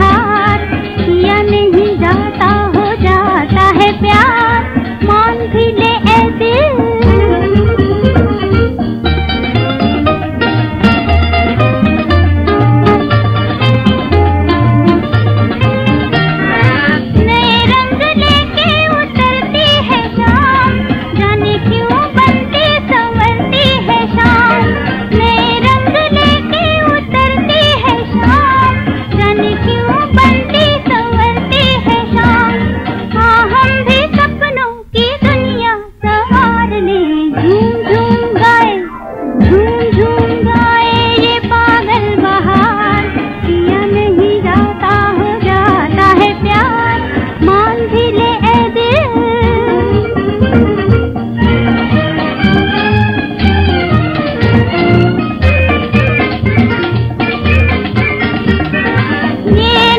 हाथ या नहीं जाता हो जाता है प्यार।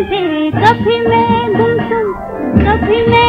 कभी मैं गुमसुम कभी मैं